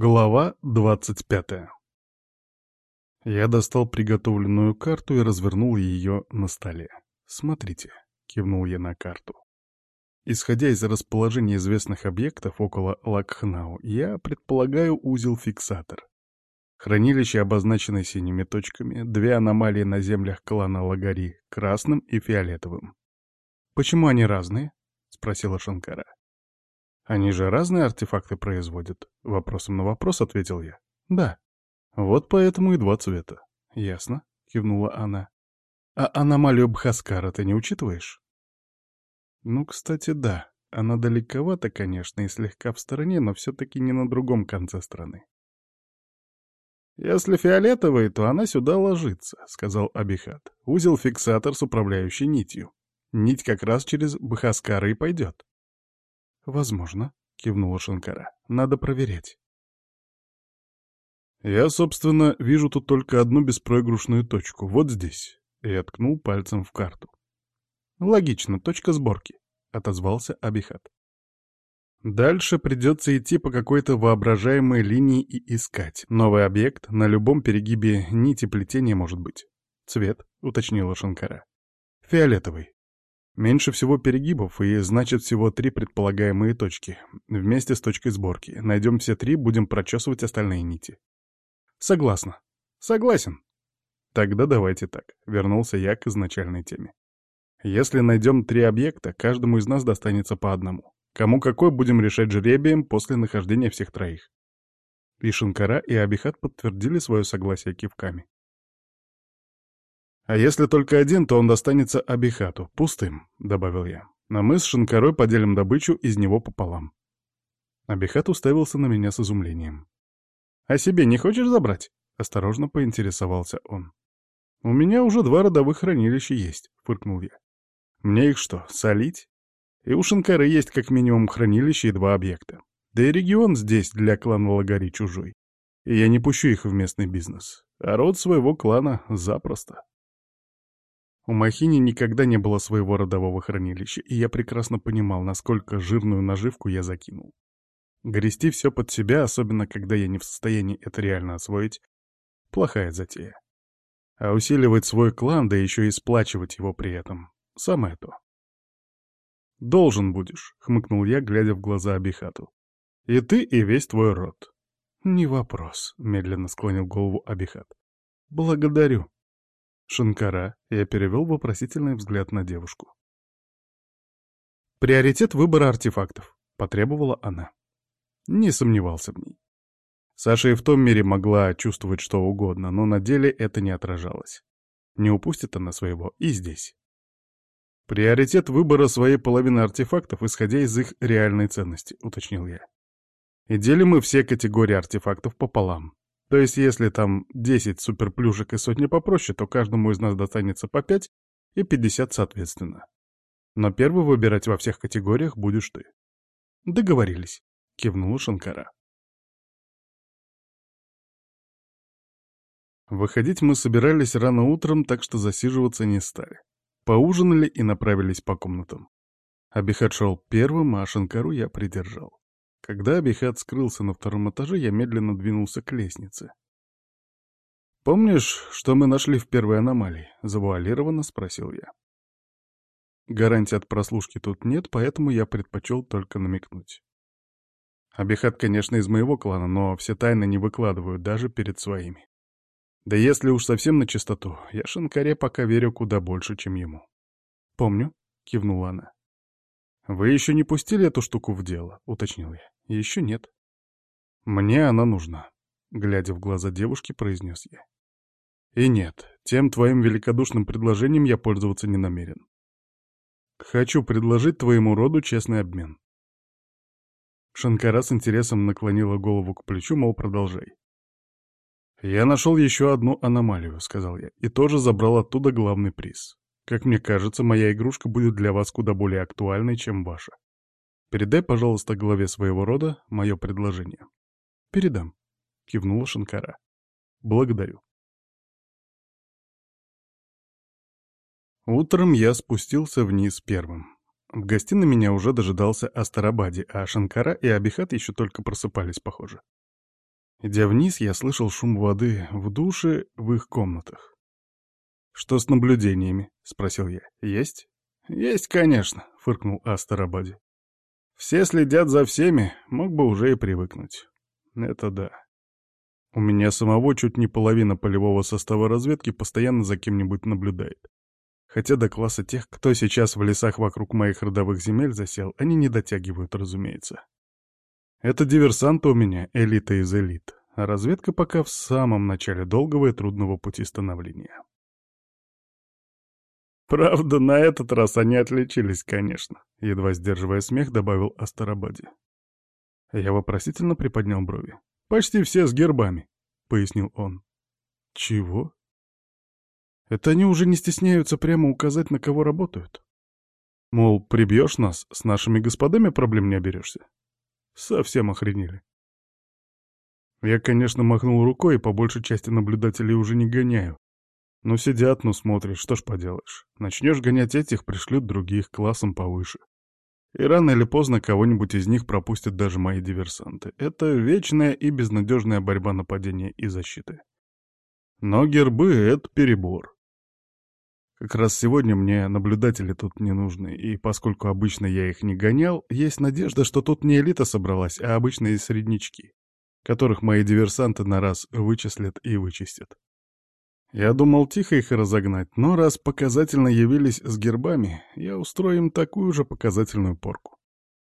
Глава двадцать пятая Я достал приготовленную карту и развернул ее на столе. «Смотрите», — кивнул я на карту. Исходя из расположения известных объектов около Лакхнау, я предполагаю узел-фиксатор. Хранилище обозначено синими точками, две аномалии на землях клана Лагари — красным и фиолетовым. «Почему они разные?» — спросила Шанкара. Они же разные артефакты производят. Вопросом на вопрос ответил я. Да. Вот поэтому и два цвета. Ясно, кивнула она. А аномалию Бхаскара ты не учитываешь? Ну, кстати, да. Она далековато, конечно, и слегка в стороне, но все-таки не на другом конце страны. «Если фиолетовый, то она сюда ложится», — сказал Абихат. «Узел-фиксатор с управляющей нитью. Нить как раз через Бхаскара и пойдет. «Возможно», — кивнула Шанкара. «Надо проверять». «Я, собственно, вижу тут только одну беспроигрышную точку, вот здесь», — и откнул пальцем в карту. «Логично, точка сборки», — отозвался Абихат. Дальше придется идти по какой-то воображаемой линии и искать. Новый объект на любом перегибе нити плетения может быть. Цвет, уточнила Шанкара. Фиолетовый. Меньше всего перегибов, и значит всего три предполагаемые точки. Вместе с точкой сборки. Найдем все три, будем прочесывать остальные нити. Согласна. Согласен. Тогда давайте так. Вернулся я к изначальной теме. Если найдем три объекта, каждому из нас достанется по одному. Кому какой будем решать жребием после нахождения всех троих. И Шинкара, и Абихат подтвердили свое согласие кивками. «А если только один, то он достанется Абихату, пустым», — добавил я. «А мы с Шинкарой поделим добычу из него пополам». Абихат уставился на меня с изумлением. «А себе не хочешь забрать?» — осторожно поинтересовался он. «У меня уже два родовых хранилища есть», — фыркнул я. «Мне их что, солить?» И у Шинкары есть как минимум хранилище и два объекта. Да и регион здесь для клана Лагари чужой. И я не пущу их в местный бизнес. А род своего клана запросто. У Махини никогда не было своего родового хранилища, и я прекрасно понимал, насколько жирную наживку я закинул. Грести все под себя, особенно когда я не в состоянии это реально освоить, плохая затея. А усиливать свой клан, да еще и сплачивать его при этом — самое то. «Должен будешь», — хмыкнул я, глядя в глаза Абихату. «И ты, и весь твой род». «Не вопрос», — медленно склонил голову Абихат. «Благодарю». Шанкара, я перевел вопросительный взгляд на девушку. «Приоритет выбора артефактов», — потребовала она. Не сомневался в ней. Саша и в том мире могла чувствовать что угодно, но на деле это не отражалось. Не упустит она своего и здесь. «Приоритет выбора своей половины артефактов, исходя из их реальной ценности», — уточнил я. «И делим мы все категории артефактов пополам. То есть если там 10 суперплюшек и сотни попроще, то каждому из нас достанется по 5 и 50 соответственно. Но первый выбирать во всех категориях будешь ты. Договорились, кивнула Шанкара. Выходить мы собирались рано утром, так что засиживаться не стали. Поужинали и направились по комнатам. Абихат шел первым, а Шанкару я придержал. Когда Абихат скрылся на втором этаже, я медленно двинулся к лестнице. «Помнишь, что мы нашли в первой аномалии?» — завуалированно спросил я. Гарантии от прослушки тут нет, поэтому я предпочел только намекнуть. Абихат, конечно, из моего клана, но все тайны не выкладывают даже перед своими. Да если уж совсем на чистоту, я Шанкаре пока верю куда больше, чем ему. «Помню», — кивнула она. «Вы еще не пустили эту штуку в дело?» — уточнил я. «Еще нет». «Мне она нужна», — глядя в глаза девушки, произнес я. «И нет, тем твоим великодушным предложением я пользоваться не намерен. Хочу предложить твоему роду честный обмен». Шанкара с интересом наклонила голову к плечу, мол, продолжай. «Я нашел еще одну аномалию», — сказал я, — «и тоже забрал оттуда главный приз. Как мне кажется, моя игрушка будет для вас куда более актуальной, чем ваша. Передай, пожалуйста, главе своего рода мое предложение. Передам, кивнула Шанкара. Благодарю. Утром я спустился вниз первым. В гостиной меня уже дожидался Астарабади, а Шанкара и Абихат еще только просыпались, похоже. Идя вниз, я слышал шум воды в душе в их комнатах. «Что с наблюдениями?» — спросил я. «Есть?» «Есть, конечно», — фыркнул Астарабади. «Все следят за всеми, мог бы уже и привыкнуть». «Это да. У меня самого чуть не половина полевого состава разведки постоянно за кем-нибудь наблюдает. Хотя до класса тех, кто сейчас в лесах вокруг моих родовых земель засел, они не дотягивают, разумеется. Это диверсанты у меня, элита из элит, а разведка пока в самом начале долгого и трудного пути становления. Правда, на этот раз они отличились, конечно, едва сдерживая смех, добавил Астарабаде. Я вопросительно приподнял брови. «Почти все с гербами», — пояснил он. «Чего?» «Это они уже не стесняются прямо указать, на кого работают?» «Мол, прибьешь нас, с нашими господами проблем не оберешься?» «Совсем охренели». Я, конечно, махнул рукой и по большей части наблюдателей уже не гоняю. Ну сидят, ну смотрят, что ж поделаешь. Начнешь гонять этих, пришлют других, классом повыше. И рано или поздно кого-нибудь из них пропустят даже мои диверсанты. Это вечная и безнадежная борьба нападения и защиты. Но гербы — это перебор. Как раз сегодня мне наблюдатели тут не нужны, и поскольку обычно я их не гонял, есть надежда, что тут не элита собралась, а обычные среднячки, которых мои диверсанты на раз вычислят и вычистят. Я думал тихо их разогнать, но раз показательно явились с гербами, я устрою им такую же показательную порку.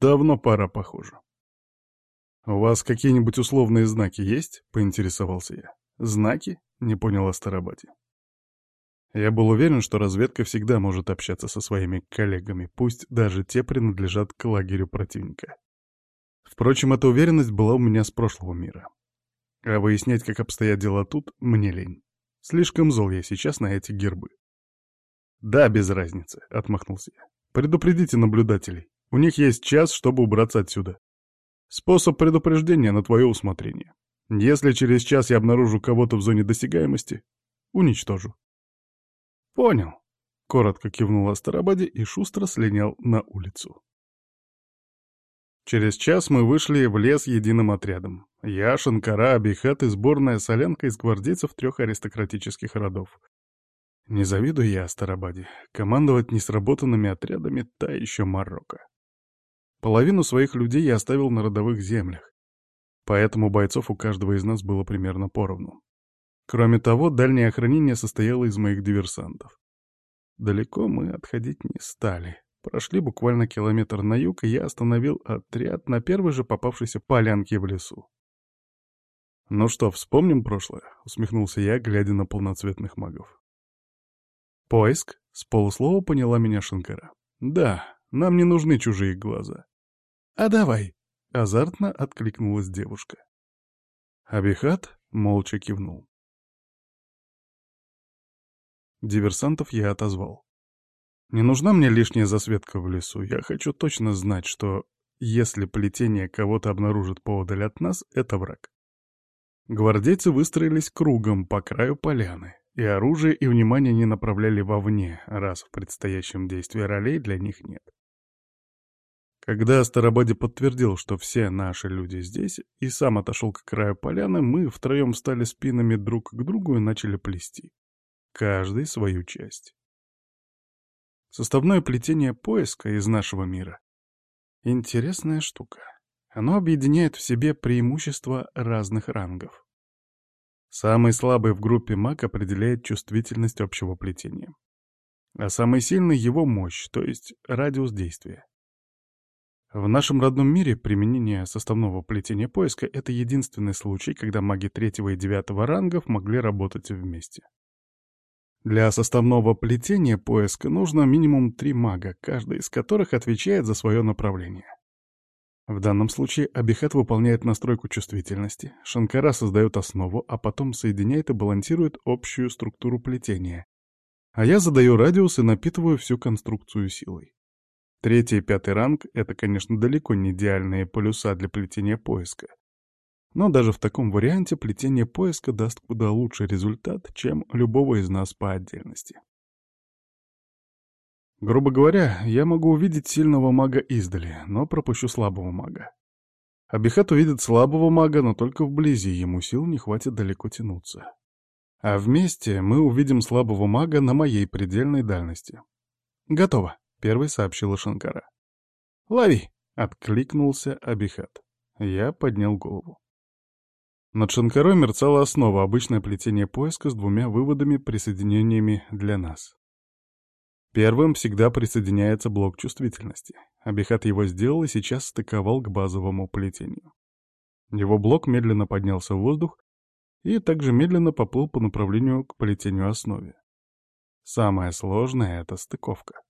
Давно пора, похоже. «У вас какие-нибудь условные знаки есть?» — поинтересовался я. «Знаки?» — не понял Астарабати. Я был уверен, что разведка всегда может общаться со своими коллегами, пусть даже те принадлежат к лагерю противника. Впрочем, эта уверенность была у меня с прошлого мира. А выяснять, как обстоят дела тут, мне лень. Слишком зол я сейчас на эти гербы. «Да, без разницы», — отмахнулся я. «Предупредите наблюдателей. У них есть час, чтобы убраться отсюда. Способ предупреждения на твое усмотрение. Если через час я обнаружу кого-то в зоне досягаемости, уничтожу». «Понял», — коротко кивнул Астарабаде и шустро слинял на улицу. Через час мы вышли в лес единым отрядом. Я, Шанкара, Абихат и сборная солянка из гвардейцев трех аристократических родов. Не завидую я Астарабаде. Командовать несработанными отрядами — та еще Марокко. Половину своих людей я оставил на родовых землях. Поэтому бойцов у каждого из нас было примерно поровну. Кроме того, дальнее охранение состояло из моих диверсантов. Далеко мы отходить не стали. Прошли буквально километр на юг, и я остановил отряд на первой же попавшейся полянке в лесу. «Ну что, вспомним прошлое?» — усмехнулся я, глядя на полноцветных магов. «Поиск?» — с полуслова поняла меня Шанкара. «Да, нам не нужны чужие глаза». «А давай!» — азартно откликнулась девушка. Абихат молча кивнул. Диверсантов я отозвал. Не нужна мне лишняя засветка в лесу. Я хочу точно знать, что если плетение кого-то обнаружит поодаль от нас, это враг. Гвардейцы выстроились кругом по краю поляны, и оружие и внимание не направляли вовне, раз в предстоящем действии ролей для них нет. Когда Старобади подтвердил, что все наши люди здесь, и сам отошел к краю поляны, мы втроем встали спинами друг к другу и начали плести. Каждый свою часть. Составное плетение поиска из нашего мира. Интересная штука. Оно объединяет в себе преимущества разных рангов. Самый слабый в группе маг определяет чувствительность общего плетения. А самый сильный — его мощь, то есть радиус действия. В нашем родном мире применение составного плетения поиска — это единственный случай, когда маги третьего и девятого рангов могли работать вместе. Для составного плетения поиска нужно минимум три мага, каждый из которых отвечает за свое направление. В данном случае Абихат выполняет настройку чувствительности, Шанкара создает основу, а потом соединяет и балансирует общую структуру плетения. А я задаю радиус и напитываю всю конструкцию силой. Третий и пятый ранг — это, конечно, далеко не идеальные полюса для плетения поиска. Но даже в таком варианте плетение поиска даст куда лучший результат, чем любого из нас по отдельности. Грубо говоря, я могу увидеть сильного мага издали, но пропущу слабого мага. Абихат увидит слабого мага, но только вблизи, ему сил не хватит далеко тянуться. А вместе мы увидим слабого мага на моей предельной дальности. «Готово», — первый сообщила Шанкара. «Лови!» — откликнулся Абихат. Я поднял голову. Над Шанкарой мерцала основа, обычное плетение поиска с двумя выводами-присоединениями для нас. Первым всегда присоединяется блок чувствительности. Абихат его сделал и сейчас стыковал к базовому плетению. Его блок медленно поднялся в воздух и также медленно поплыл по направлению к плетению основе. Самое сложное — это стыковка.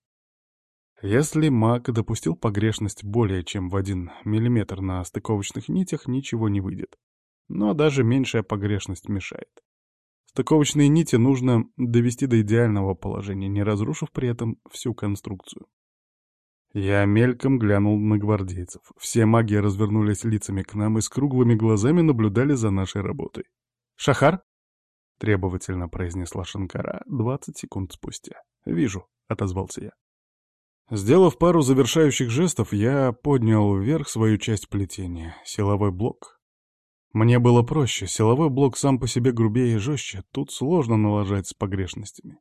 Если маг допустил погрешность более чем в один миллиметр на стыковочных нитях, ничего не выйдет. Но даже меньшая погрешность мешает. Стыковочные нити нужно довести до идеального положения, не разрушив при этом всю конструкцию. Я мельком глянул на гвардейцев. Все маги развернулись лицами к нам и с круглыми глазами наблюдали за нашей работой. «Шахар?» — требовательно произнесла Шанкара двадцать секунд спустя. «Вижу», — отозвался я. Сделав пару завершающих жестов, я поднял вверх свою часть плетения — силовой блок. Мне было проще, силовой блок сам по себе грубее и жестче, тут сложно налажать с погрешностями.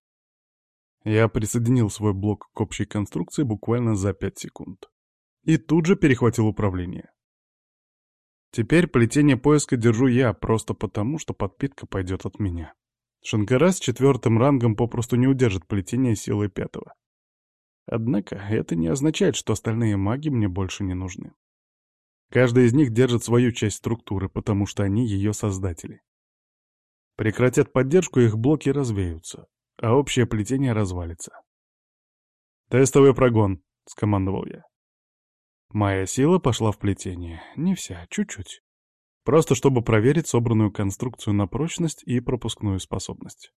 Я присоединил свой блок к общей конструкции буквально за пять секунд. И тут же перехватил управление. Теперь плетение поиска держу я, просто потому, что подпитка пойдет от меня. Шанкара с четвертым рангом попросту не удержит плетение силой пятого. Однако это не означает, что остальные маги мне больше не нужны. Каждый из них держит свою часть структуры, потому что они ее создатели. Прекратят поддержку, их блоки развеются, а общее плетение развалится. «Тестовый прогон», — скомандовал я. Моя сила пошла в плетение. Не вся, чуть-чуть. Просто чтобы проверить собранную конструкцию на прочность и пропускную способность.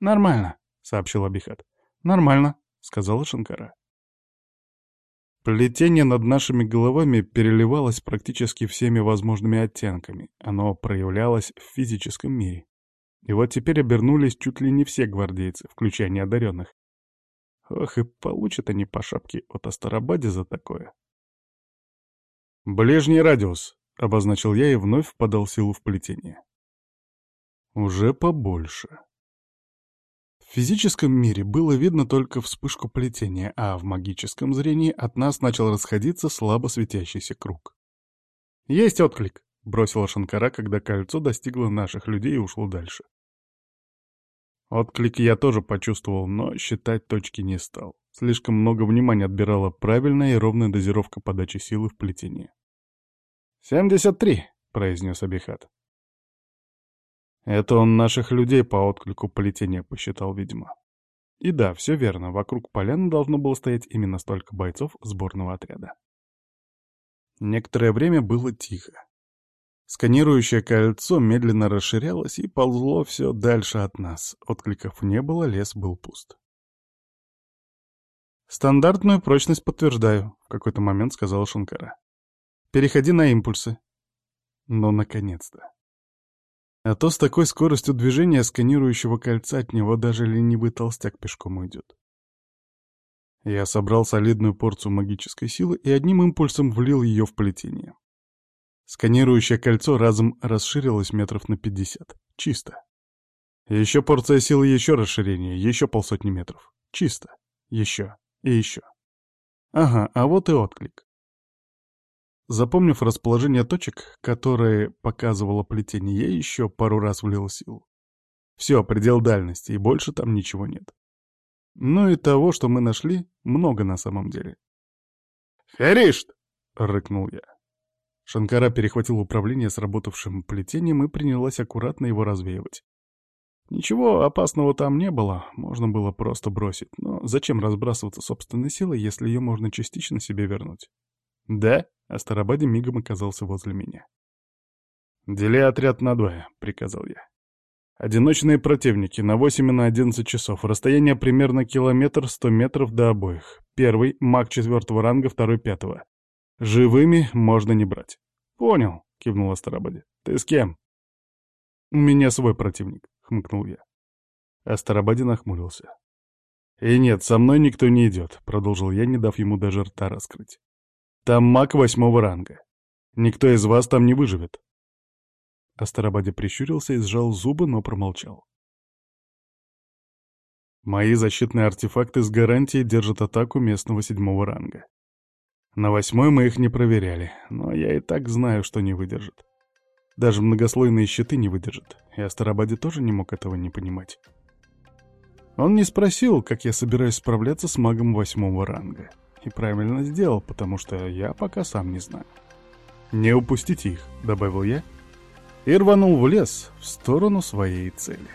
«Нормально», — сообщил Абихат. «Нормально», — сказала Шанкара. Плетение над нашими головами переливалось практически всеми возможными оттенками. Оно проявлялось в физическом мире. И вот теперь обернулись чуть ли не все гвардейцы, включая неодаренных. Ох, и получат они по шапке от Астарабаде за такое. «Ближний радиус», — обозначил я и вновь подал силу в плетение. «Уже побольше». В физическом мире было видно только вспышку плетения, а в магическом зрении от нас начал расходиться слабо светящийся круг. «Есть отклик», — бросила Шанкара, когда кольцо достигло наших людей и ушло дальше. Отклик я тоже почувствовал, но считать точки не стал. Слишком много внимания отбирала правильная и ровная дозировка подачи силы в плетение. «Семьдесят три», — произнес Абихат. Это он наших людей по отклику плетения посчитал, видимо. И да, все верно, вокруг поляны должно было стоять именно столько бойцов сборного отряда. Некоторое время было тихо. Сканирующее кольцо медленно расширялось и ползло все дальше от нас. Откликов не было, лес был пуст. «Стандартную прочность подтверждаю», — в какой-то момент сказала Шанкара. Переходи на импульсы. Ну, наконец-то. А то с такой скоростью движения сканирующего кольца от него даже ленивый толстяк пешком уйдет. Я собрал солидную порцию магической силы и одним импульсом влил ее в плетение. Сканирующее кольцо разом расширилось метров на пятьдесят. Чисто. Еще порция силы, еще расширение, еще полсотни метров. Чисто. Еще. И еще. Ага, а вот и отклик. Запомнив расположение точек, которые показывало плетение, я еще пару раз влил силу. Все, предел дальности, и больше там ничего нет. Ну и того, что мы нашли, много на самом деле. «Феришт!» — рыкнул я. Шанкара перехватил управление сработавшим плетением и принялась аккуратно его развеивать. Ничего опасного там не было, можно было просто бросить, но зачем разбрасываться собственной силой, если ее можно частично себе вернуть? «Да?» — Астарабаде мигом оказался возле меня. «Дели отряд на двое», — приказал я. «Одиночные противники, на 8 и на 11 часов. Расстояние примерно километр 100 метров до обоих. Первый — маг четвертого ранга, второй — пятого. Живыми можно не брать». «Понял», — кивнул Астарабаде. «Ты с кем?» «У меня свой противник», — хмыкнул я. Астарабаде нахмурился. «И нет, со мной никто не идет», — продолжил я, не дав ему даже рта раскрыть. Там маг восьмого ранга. Никто из вас там не выживет. Астарабаде прищурился и сжал зубы, но промолчал. Мои защитные артефакты с гарантией держат атаку местного седьмого ранга. На восьмой мы их не проверяли, но я и так знаю, что не выдержит. Даже многослойные щиты не выдержат, и Астарабаде тоже не мог этого не понимать. Он не спросил, как я собираюсь справляться с магом восьмого ранга. И правильно сделал, потому что я пока сам не знаю. «Не упустите их», — добавил я, и рванул в лес в сторону своей цели.